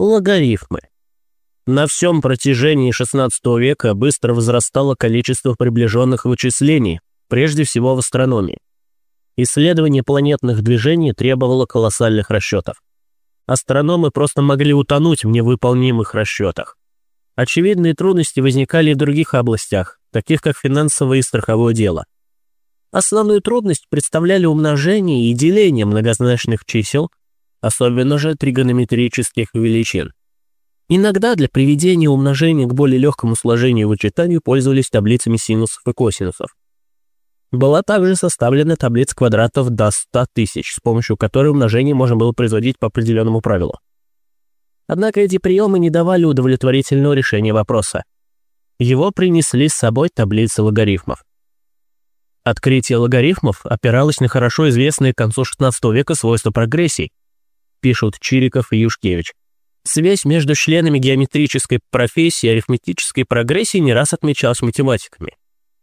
Логарифмы. На всем протяжении XVI века быстро возрастало количество приближенных вычислений, прежде всего в астрономии. Исследование планетных движений требовало колоссальных расчетов. Астрономы просто могли утонуть в невыполнимых расчетах. Очевидные трудности возникали и в других областях, таких как финансовое и страховое дело. Основную трудность представляли умножение и деление многозначных чисел, особенно же тригонометрических величин. Иногда для приведения умножения к более легкому сложению и вычитанию пользовались таблицами синусов и косинусов. Была также составлена таблица квадратов до 100 тысяч, с помощью которой умножение можно было производить по определенному правилу. Однако эти приемы не давали удовлетворительного решения вопроса. Его принесли с собой таблицы логарифмов. Открытие логарифмов опиралось на хорошо известные к концу XVI века свойства прогрессий, пишут Чириков и Юшкевич. Связь между членами геометрической профессии и арифметической прогрессии не раз отмечалась математиками.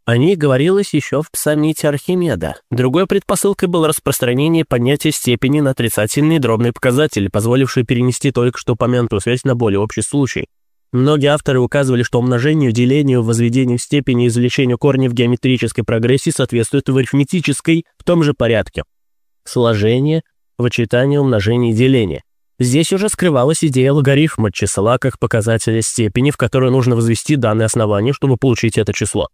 О ней говорилось еще в псамните Архимеда. Другой предпосылкой было распространение понятия степени на отрицательные дробные показатели, позволившие перенести только что упомянутую связь на более общий случай. Многие авторы указывали, что умножению, делению, возведению степени и извлечению корней в геометрической прогрессии соответствует в арифметической в том же порядке. Сложение, вычитание, умножение и деление. Здесь уже скрывалась идея логарифма числа как показателя степени, в которую нужно возвести данное основание, чтобы получить это число.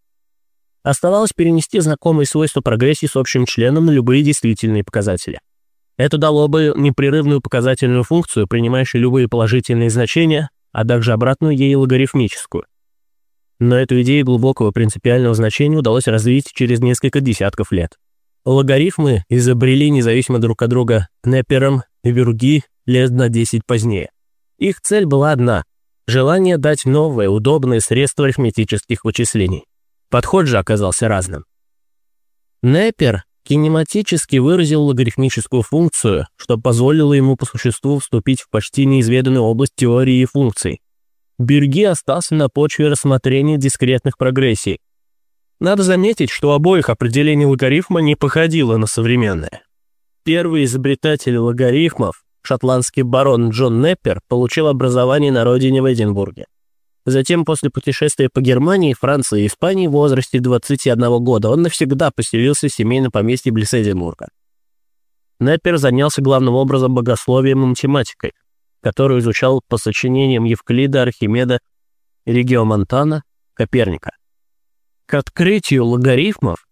Оставалось перенести знакомые свойства прогрессии с общим членом на любые действительные показатели. Это дало бы непрерывную показательную функцию, принимающую любые положительные значения, а также обратную ей логарифмическую. Но эту идею глубокого принципиального значения удалось развить через несколько десятков лет. Логарифмы изобрели независимо друг от друга Неппером и Вюрги лет на 10 позднее. Их цель была одна – желание дать новое, удобное средство арифметических вычислений. Подход же оказался разным. Неппер кинематически выразил логарифмическую функцию, что позволило ему по существу вступить в почти неизведанную область теории функций. Бюрги остался на почве рассмотрения дискретных прогрессий. Надо заметить, что обоих определение логарифма не походило на современное. Первый изобретатель логарифмов, шотландский барон Джон Неппер, получил образование на родине в Эдинбурге. Затем, после путешествия по Германии, Франции и Испании в возрасте 21 года, он навсегда поселился в семейном поместье близ Эдинбурга. Неппер занялся главным образом богословием и математикой, которую изучал по сочинениям Евклида, Архимеда, Региомонтана, Коперника. К открытию логарифмов,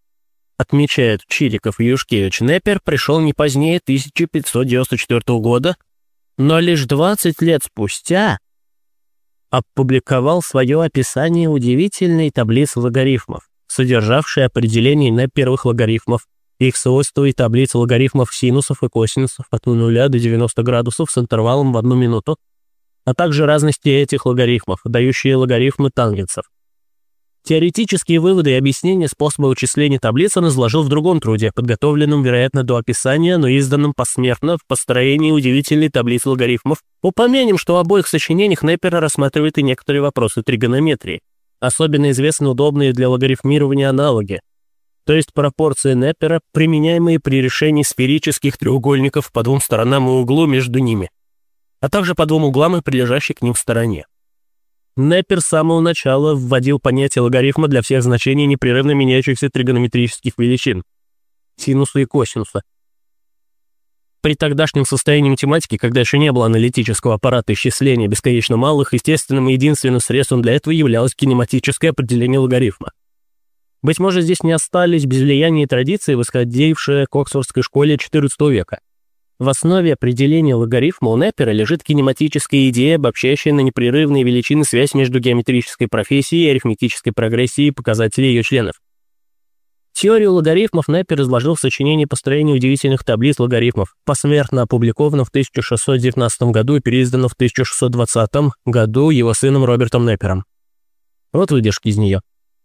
отмечает Чириков Юшкевич, Неппер пришел не позднее 1594 года, но лишь 20 лет спустя опубликовал свое описание удивительной таблицы логарифмов, содержавшей определение на первых логарифмов, их свойства и таблицы логарифмов синусов и косинусов от 0 до 90 градусов с интервалом в одну минуту, а также разности этих логарифмов, дающие логарифмы тангенсов. Теоретические выводы и объяснения способа вычисления таблиц он изложил в другом труде, подготовленном, вероятно, до описания, но изданном посмертно в построении удивительной таблицы логарифмов. Упомянем, что в обоих сочинениях Неппера рассматривает и некоторые вопросы тригонометрии. Особенно известны удобные для логарифмирования аналоги, то есть пропорции Неппера, применяемые при решении сферических треугольников по двум сторонам и углу между ними, а также по двум углам и прилежащей к ним стороне. Неппер с самого начала вводил понятие логарифма для всех значений непрерывно меняющихся тригонометрических величин – синуса и косинуса. При тогдашнем состоянии математики, когда еще не было аналитического аппарата исчисления бесконечно малых, естественным и единственным средством для этого являлось кинематическое определение логарифма. Быть может, здесь не остались без влияния традиции, восходившие к Оксфордской школе XIV века – в основе определения логарифма у Неппера лежит кинематическая идея, обобщающая на непрерывные величины связь между геометрической профессией и арифметической прогрессией показателей ее членов. Теорию логарифмов Неппер изложил в сочинении построения удивительных таблиц логарифмов, посмертно опубликовано в 1619 году и переиздано в 1620 году его сыном Робертом Неппером. Вот выдержки из нее.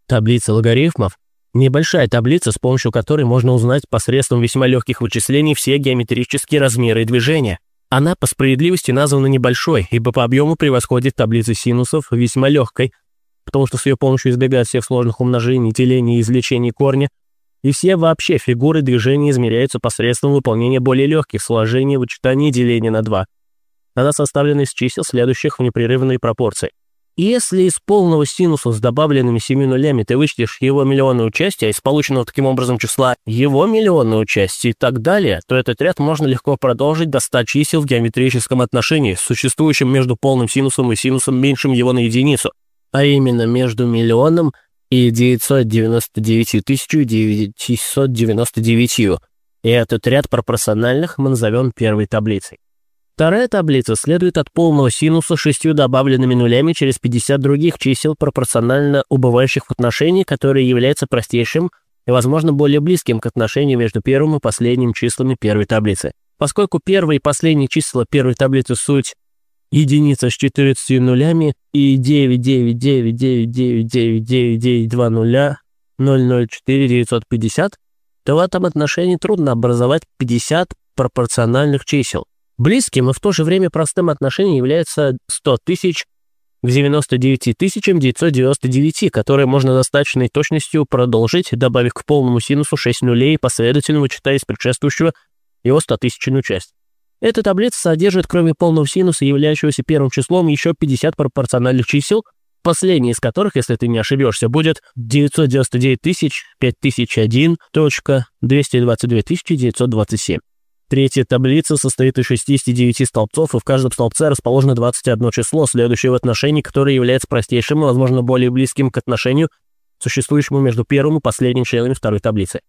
Таблица логарифмов Небольшая таблица, с помощью которой можно узнать посредством весьма легких вычислений все геометрические размеры и движения. Она по справедливости названа небольшой, ибо по объему превосходит таблицы синусов весьма легкой, потому что с ее помощью избегают всех сложных умножений, делений и извлечений корня, и все вообще фигуры движения измеряются посредством выполнения более легких сложений, вычитания и деления на 2. Она составлена из чисел, следующих в непрерывной пропорции. Если из полного синуса с добавленными семи нулями ты вычтешь его миллионную часть, а из полученного таким образом числа его миллионную часть и так далее, то этот ряд можно легко продолжить до 100 чисел в геометрическом отношении, существующем между полным синусом и синусом меньшим его на единицу, а именно между миллионом и 999 999. И этот ряд пропорциональных мы назовем первой таблицей. Вторая таблица следует от полного синуса шестью добавленными нулями через 50 других чисел пропорционально убывающих в отношении, которые являются простейшим и, возможно, более близким к отношению между первым и последним числами первой таблицы. Поскольку первые и последние числа первой таблицы суть единица с 14 нулями и 99999999920 004 то в этом отношении трудно образовать 50 пропорциональных чисел. Близким и в то же время простым отношением является 100 тысяч к 99 999, которые можно достаточной точностью продолжить, добавив к полному синусу 6 нулей, последовательно вычитая из предшествующего его 100 тысячную часть. Эта таблица содержит, кроме полного синуса, являющегося первым числом, еще 50 пропорциональных чисел, последний из которых, если ты не ошибешься, будет 999 тысяч 5001.222 927. Третья таблица состоит из 69 столбцов, и в каждом столбце расположено 21 число, следующее в отношении, которое является простейшим и, возможно, более близким к отношению, существующему между первым и последним членами второй таблицы.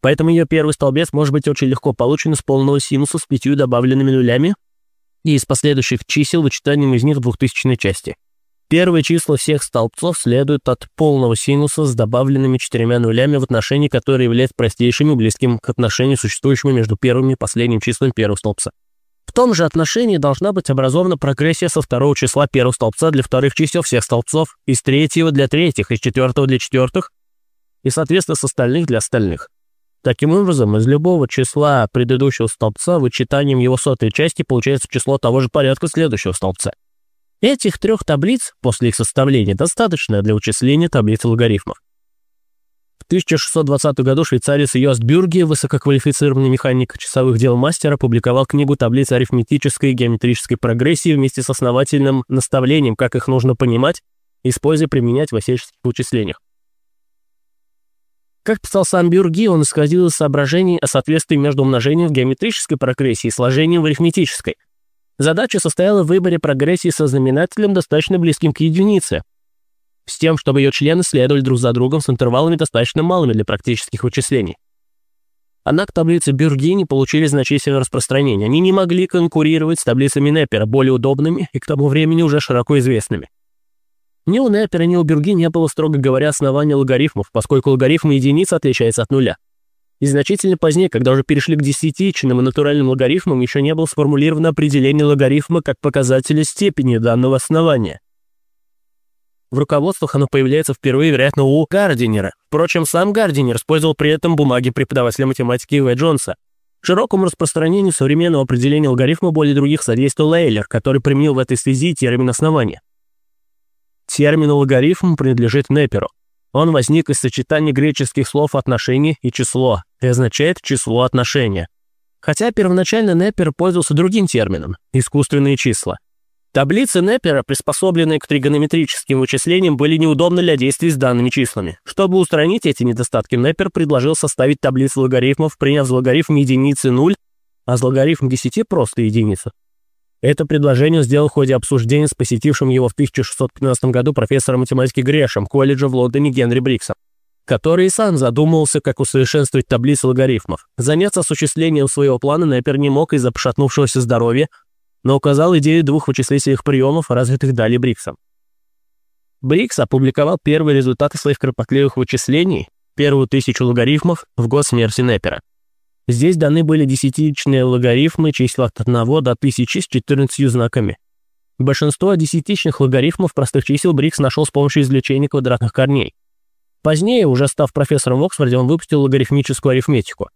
Поэтому ее первый столбец может быть очень легко получен из полного синуса с пятью добавленными нулями и из последующих чисел, вычитанием из них двухтысячной части. Первые числа всех столбцов следуют от полного синуса с добавленными четырьмя нулями в отношении, которое является простейшим и близким к отношению, существующему между первыми и последним числами первого столбца. В том же отношении должна быть образована прогрессия со второго числа первого столбца для вторых чисел всех столбцов, из третьего для третьих, из четвертого для четвертых и, соответственно, с остальных для остальных. Таким образом, из любого числа предыдущего столбца вычитанием его сотой части получается число того же порядка следующего столбца. Этих трех таблиц после их составления достаточно для вычисления таблицы логарифмов. В 1620 году швейцарец Йост Бюрге, высококвалифицированный механик часовых дел мастер, опубликовал книгу «Таблица арифметической и геометрической прогрессии» вместе с основательным наставлением, как их нужно понимать, используя применять в осеческих вычислениях. Как писал сам Бюрги, он исходил из соображений о соответствии между умножением в геометрической прогрессии и сложением в арифметической – Задача состояла в выборе прогрессии со знаменателем, достаточно близким к единице, с тем, чтобы ее члены следовали друг за другом с интервалами достаточно малыми для практических вычислений. Однако таблицы Бюргини получили значительное распространение. Они не могли конкурировать с таблицами Неппера, более удобными и к тому времени уже широко известными. Ни у Неппера, ни у Бюрги не было, строго говоря, основания логарифмов, поскольку логарифм единицы отличается от нуля. И значительно позднее, когда уже перешли к десятичным и натуральным логарифмам, еще не было сформулировано определение логарифма как показателя степени данного основания. В руководствах оно появляется впервые, вероятно, у Гардинера. Впрочем, сам Гардинер использовал при этом бумаги преподавателя математики В. Джонса. Широкому распространению современного определения логарифма более других содействовал Эйлер, который применил в этой связи термин основания. Термин логарифм принадлежит Непперу. Он возник из сочетания греческих слов «отношение» и «число» и означает «число отношения». Хотя первоначально Неппер пользовался другим термином – искусственные числа. Таблицы Неппера, приспособленные к тригонометрическим вычислениям, были неудобны для действий с данными числами. Чтобы устранить эти недостатки, Неппер предложил составить таблицу логарифмов, приняв за логарифм единицы 0, а за логарифм 10 просто единица. Это предложение сделал в ходе обсуждения с посетившим его в 1615 году профессором математики Грешем колледжа в Лондоне Генри Бриксом, который и сам задумывался, как усовершенствовать таблицы логарифмов. Заняться осуществлением своего плана Неппер не мог из-за пошатнувшегося здоровья, но указал идею двух вычислительных приемов, развитых далее Бриксом. Брикс опубликовал первые результаты своих кропотливых вычислений, первую тысячу логарифмов, в год смерти Неппера. Здесь даны были десятичные логарифмы числа от 1 до 1000 с 14 знаками. Большинство десятичных логарифмов простых чисел Брикс нашел с помощью извлечения квадратных корней. Позднее, уже став профессором в Оксфорде, он выпустил логарифмическую арифметику.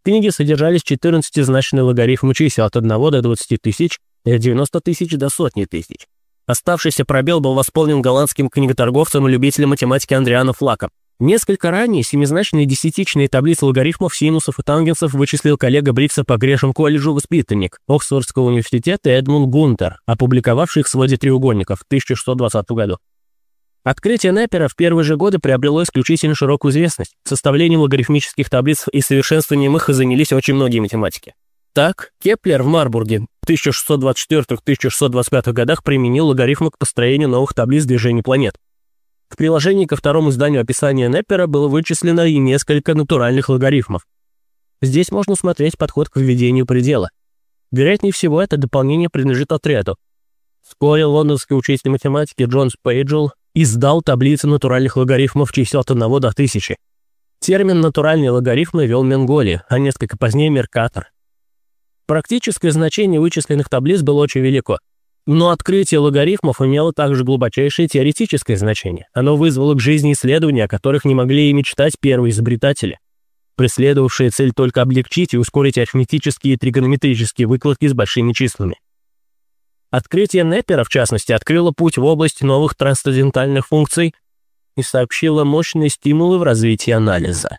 В книге содержались 14-значные логарифмы чисел от 1 до 20 тысяч и от 90 тысяч до сотни тысяч. Оставшийся пробел был восполнен голландским книготорговцем и любителем математики Андрианом Флаком. Несколько ранее семизначные десятичные таблицы логарифмов, синусов и тангенсов вычислил коллега Бригса по Грешем колледжу воспитанник Оксфордского университета Эдмунд Гунтер, опубликовавший их в своде треугольников в 1620 году. Открытие Непера в первые же годы приобрело исключительно широкую известность. Составлением логарифмических таблиц и совершенствованием их занялись очень многие математики. Так, Кеплер в Марбурге в 1624-1625 годах применил логарифмы к построению новых таблиц движений планет. В приложении ко второму изданию описания Неппера было вычислено и несколько натуральных логарифмов. Здесь можно смотреть подход к введению предела. Вероятнее всего, это дополнение принадлежит отряду. Вскоре лондонский учитель математики Джон Спейджел издал таблицу натуральных логарифмов чисел от 1 до 1000. Термин «натуральные логарифмы» вел Менголи, а несколько позднее Меркатор. Практическое значение вычисленных таблиц было очень велико – но открытие логарифмов имело также глубочайшее теоретическое значение. Оно вызвало к жизни исследования, о которых не могли и мечтать первые изобретатели, преследовавшие цель только облегчить и ускорить арифметические и тригонометрические выкладки с большими числами. Открытие Неппера, в частности, открыло путь в область новых трансцендентальных функций и сообщило мощные стимулы в развитии анализа.